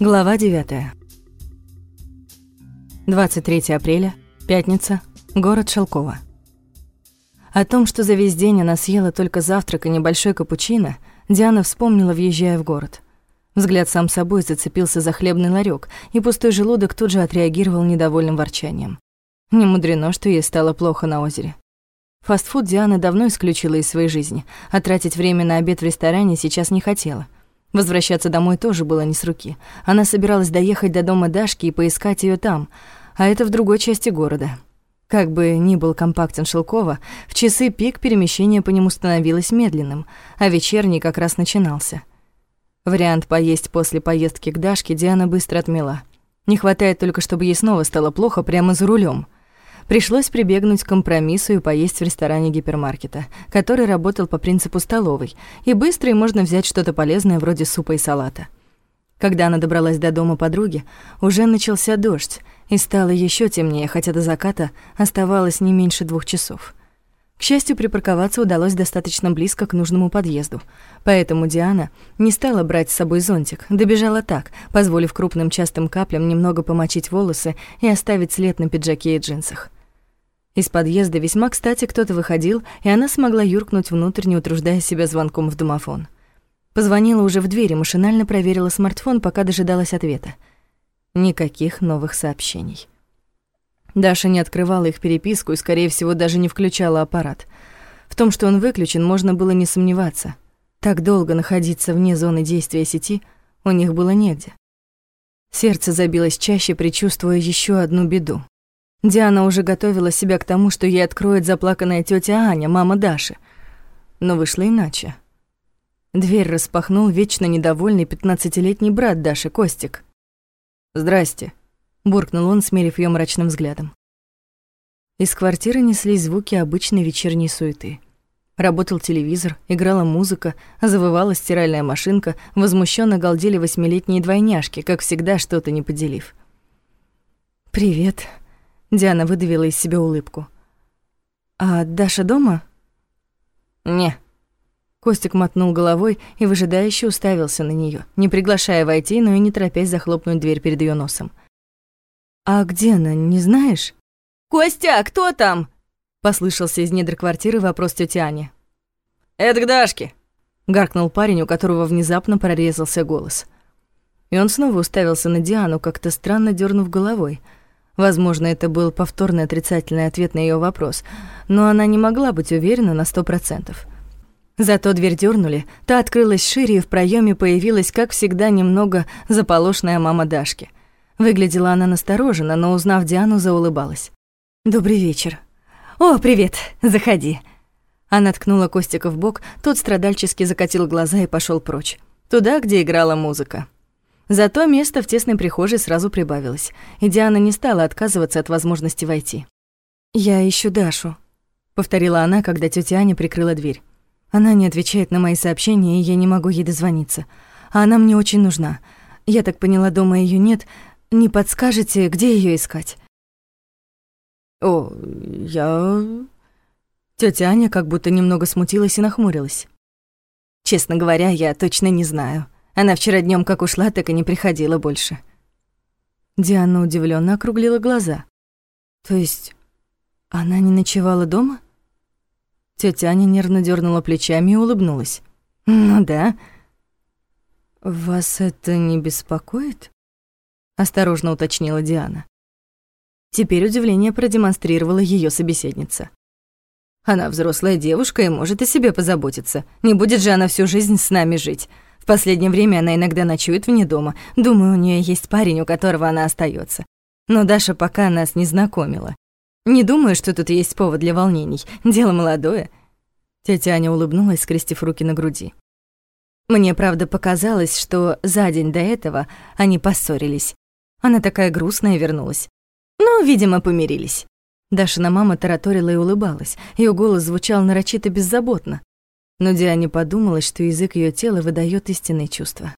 Глава 9. 23 апреля, пятница, город Шелково. О том, что за весь день она съела только завтрак и небольшой капучино, Диана вспомнила, въезжая в город. Взгляд сам собой зацепился за хлебный ларек, и пустой желудок тут же отреагировал недовольным ворчанием. Не мудрено, что ей стало плохо на озере. Фастфуд Диана давно исключила из своей жизни, а тратить время на обед в ресторане сейчас не хотела. Возвращаться домой тоже было не с руки. Она собиралась доехать до дома Дашки и поискать ее там, а это в другой части города. Как бы ни был компактен Шелкова, в часы пик перемещение по нему становилось медленным, а вечерний как раз начинался. Вариант поесть после поездки к Дашке Диана быстро отмела. Не хватает только, чтобы ей снова стало плохо прямо за рулем. Пришлось прибегнуть к компромиссу и поесть в ресторане гипермаркета, который работал по принципу столовой, и быстро и можно взять что-то полезное вроде супа и салата. Когда она добралась до дома подруги, уже начался дождь, и стало еще темнее, хотя до заката оставалось не меньше двух часов. К счастью, припарковаться удалось достаточно близко к нужному подъезду, поэтому Диана не стала брать с собой зонтик, добежала так, позволив крупным частым каплям немного помочить волосы и оставить след на пиджаке и джинсах. Из подъезда весьма кстати кто-то выходил, и она смогла юркнуть внутрь, не утруждая себя звонком в домофон. Позвонила уже в дверь и машинально проверила смартфон, пока дожидалась ответа. Никаких новых сообщений. Даша не открывала их переписку и, скорее всего, даже не включала аппарат. В том, что он выключен, можно было не сомневаться. Так долго находиться вне зоны действия сети у них было негде. Сердце забилось чаще, предчувствуя еще одну беду. Диана уже готовила себя к тому, что ей откроет заплаканная тетя Аня, мама Даши. Но вышло иначе. Дверь распахнул вечно недовольный пятнадцатилетний брат Даши, Костик. «Здрасте», буркнул он, смерив ее мрачным взглядом. Из квартиры неслись звуки обычной вечерней суеты. Работал телевизор, играла музыка, завывала стиральная машинка, возмущенно галдели восьмилетние двойняшки, как всегда, что-то не поделив. «Привет», — Диана выдавила из себя улыбку. «А Даша дома?» «Не». Костик мотнул головой и выжидающе уставился на нее, не приглашая войти, но и не торопясь захлопнуть дверь перед ее носом. «А где она, не знаешь?» «Костя, кто там?» Послышался из недр квартиры вопрос тёти Ани. «Это к Дашке!» Гаркнул парень, у которого внезапно прорезался голос. И он снова уставился на Диану, как-то странно дернув головой. Возможно, это был повторный отрицательный ответ на ее вопрос, но она не могла быть уверена на сто процентов. Зато дверь дернули, та открылась шире, и в проеме появилась, как всегда, немного заполошная мама Дашки — Выглядела она настороженно, но, узнав Диану, заулыбалась. «Добрый вечер». «О, привет, заходи». Она ткнула Костика в бок, тот страдальчески закатил глаза и пошел прочь. Туда, где играла музыка. Зато место в тесной прихожей сразу прибавилось, и Диана не стала отказываться от возможности войти. «Я ищу Дашу», — повторила она, когда тётя Аня прикрыла дверь. «Она не отвечает на мои сообщения, и я не могу ей дозвониться. А она мне очень нужна. Я так поняла, дома её нет, не подскажете, где ее искать? О, я... Тетя Аня как будто немного смутилась и нахмурилась. Честно говоря, я точно не знаю. Она вчера днем как ушла, так и не приходила больше. Диана удивленно округлила глаза. То есть она не ночевала дома? Тетя Аня нервно дернула плечами и улыбнулась. Ну да. Вас это не беспокоит? Осторожно уточнила Диана. Теперь удивление продемонстрировала ее собеседница. Она взрослая девушка и может о себе позаботиться. Не будет же она всю жизнь с нами жить. В последнее время она иногда ночует вне дома. Думаю, у нее есть парень, у которого она остается. Но Даша пока нас не знакомила. Не думаю, что тут есть повод для волнений. Дело молодое. Тетя Аня улыбнулась, скрестив руки на груди. Мне, правда, показалось, что за день до этого они поссорились. Она такая грустная вернулась. Ну, видимо, помирились. Дашина мама тараторила и улыбалась. Ее голос звучал нарочито беззаботно. Но Диане подумалось, что язык ее тела выдает истинные чувства.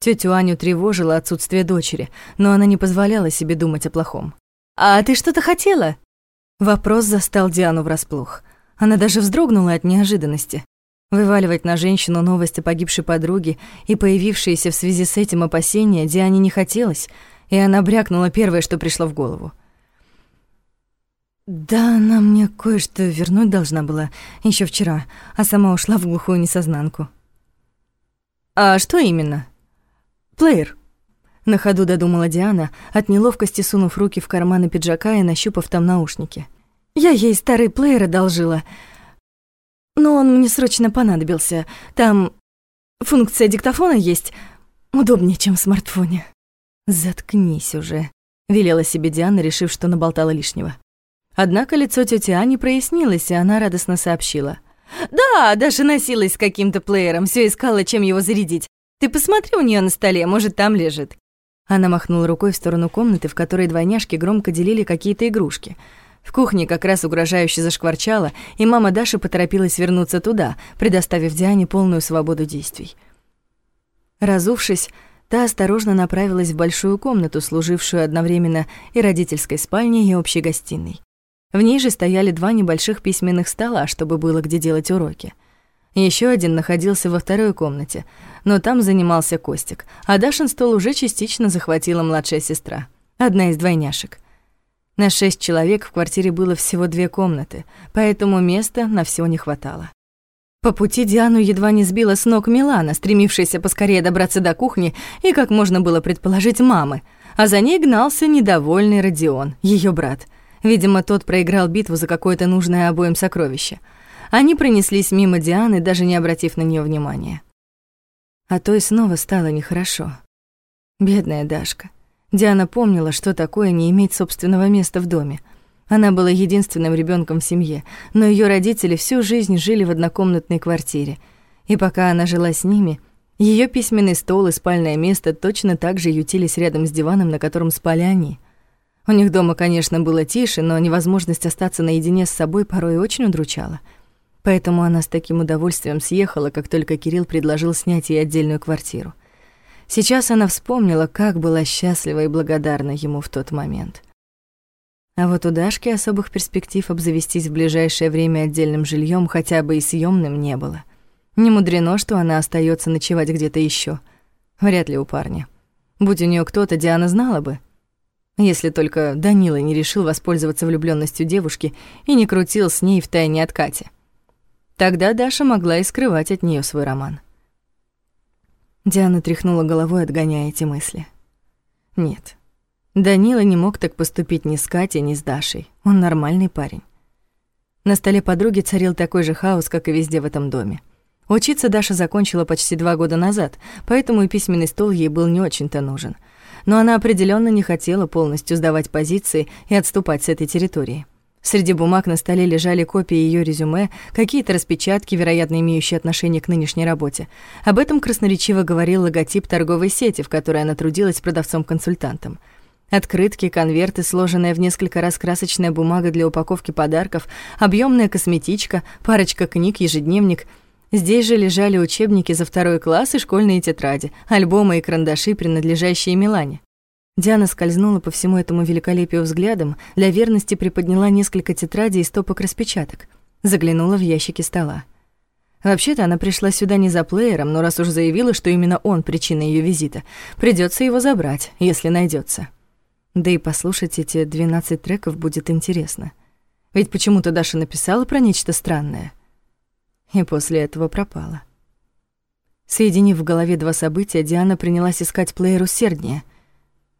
Тетю Аню тревожило отсутствие дочери, но она не позволяла себе думать о плохом. «А ты что-то хотела?» Вопрос застал Диану врасплох. Она даже вздрогнула от неожиданности. Вываливать на женщину новость о погибшей подруге и появившиеся в связи с этим опасения Диане не хотелось, и она брякнула первое, что пришло в голову. «Да, она мне кое-что вернуть должна была еще вчера, а сама ушла в глухую несознанку». «А что именно?» «Плеер», — на ходу додумала Диана, от неловкости сунув руки в карманы пиджака и нащупав там наушники. «Я ей старый плеер одолжила, но он мне срочно понадобился. Там функция диктофона есть, удобнее, чем в смартфоне». «Заткнись уже», — велела себе Диана, решив, что наболтала лишнего. Однако лицо тети Ани прояснилось, и она радостно сообщила. «Да, даже носилась с каким-то плеером, все искала, чем его зарядить. Ты посмотри у нее на столе, может, там лежит». Она махнула рукой в сторону комнаты, в которой двойняшки громко делили какие-то игрушки. В кухне как раз угрожающе зашкварчало, и мама Даши поторопилась вернуться туда, предоставив Диане полную свободу действий. Разувшись, та осторожно направилась в большую комнату, служившую одновременно и родительской спальней, и общей гостиной. В ней же стояли два небольших письменных стола, чтобы было где делать уроки. Еще один находился во второй комнате, но там занимался Костик, а Дашин стол уже частично захватила младшая сестра, одна из двойняшек. На шесть человек в квартире было всего две комнаты, поэтому места на все не хватало. По пути Диану едва не сбила с ног Милана, стремившаяся поскорее добраться до кухни и, как можно было предположить, мамы, а за ней гнался недовольный Родион, ее брат — Видимо, тот проиграл битву за какое-то нужное обоим сокровище. Они пронеслись мимо Дианы, даже не обратив на нее внимания. А то и снова стало нехорошо. Бедная Дашка. Диана помнила, что такое не иметь собственного места в доме. Она была единственным ребенком в семье, но ее родители всю жизнь жили в однокомнатной квартире. И пока она жила с ними, ее письменный стол и спальное место точно так же ютились рядом с диваном, на котором спали они. У них дома, конечно, было тише, но невозможность остаться наедине с собой порой очень удручала. Поэтому она с таким удовольствием съехала, как только Кирилл предложил снять ей отдельную квартиру. Сейчас она вспомнила, как была счастлива и благодарна ему в тот момент. А вот у Дашки особых перспектив обзавестись в ближайшее время отдельным жильем, хотя бы и съемным, не было. Не мудрено, что она остается ночевать где-то еще. Вряд ли у парня. Будь у нее кто-то, Диана знала бы — если только Данила не решил воспользоваться влюбленностью девушки и не крутил с ней в тайне от Кати. Тогда Даша могла и скрывать от нее свой роман. Диана тряхнула головой, отгоняя эти мысли. Нет, Данила не мог так поступить ни с Катей, ни с Дашей. Он нормальный парень. На столе подруги царил такой же хаос, как и везде в этом доме. Учиться Даша закончила почти два года назад, поэтому и письменный стол ей был не очень-то нужен — но она определенно не хотела полностью сдавать позиции и отступать с этой территории. Среди бумаг на столе лежали копии ее резюме, какие-то распечатки, вероятно, имеющие отношение к нынешней работе. Об этом красноречиво говорил логотип торговой сети, в которой она трудилась продавцом-консультантом. Открытки, конверты, сложенная в несколько раз красочная бумага для упаковки подарков, объемная косметичка, парочка книг, ежедневник — Здесь же лежали учебники за второй класс и школьные тетради, альбомы и карандаши, принадлежащие Милане. Диана скользнула по всему этому великолепию взглядом, для верности приподняла несколько тетрадей и стопок распечаток, заглянула в ящики стола. Вообще-то она пришла сюда не за плеером, но раз уж заявила, что именно он причина ее визита, придется его забрать, если найдется. Да и послушать эти 12 треков будет интересно. Ведь почему-то Даша написала про нечто странное — и после этого пропала. Соединив в голове два события, Диана принялась искать плеер усерднее,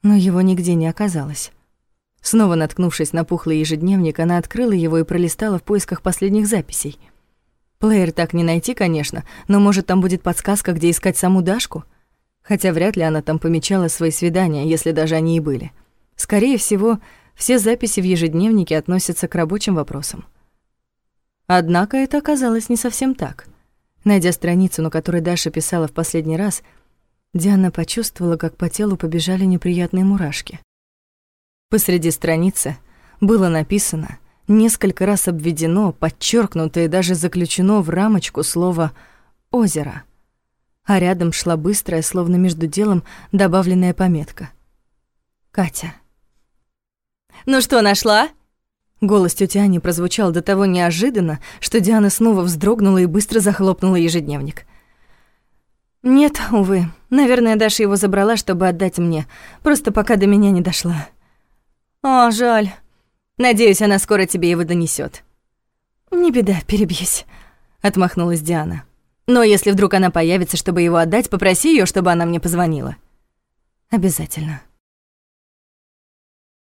но его нигде не оказалось. Снова наткнувшись на пухлый ежедневник, она открыла его и пролистала в поисках последних записей. Плеер так не найти, конечно, но может там будет подсказка, где искать саму Дашку? Хотя вряд ли она там помечала свои свидания, если даже они и были. Скорее всего, все записи в ежедневнике относятся к рабочим вопросам. Однако это оказалось не совсем так. Найдя страницу, на которой Даша писала в последний раз, Диана почувствовала, как по телу побежали неприятные мурашки. Посреди страницы было написано, несколько раз обведено, подчеркнуто и даже заключено в рамочку слово «озеро», а рядом шла быстрая, словно между делом, добавленная пометка. «Катя». «Ну что, нашла?» Голос тети Ани прозвучал до того неожиданно, что Диана снова вздрогнула и быстро захлопнула ежедневник. «Нет, увы. Наверное, Даша его забрала, чтобы отдать мне, просто пока до меня не дошла». «О, жаль. Надеюсь, она скоро тебе его донесет. «Не беда, перебьюсь», — отмахнулась Диана. «Но если вдруг она появится, чтобы его отдать, попроси ее, чтобы она мне позвонила». «Обязательно».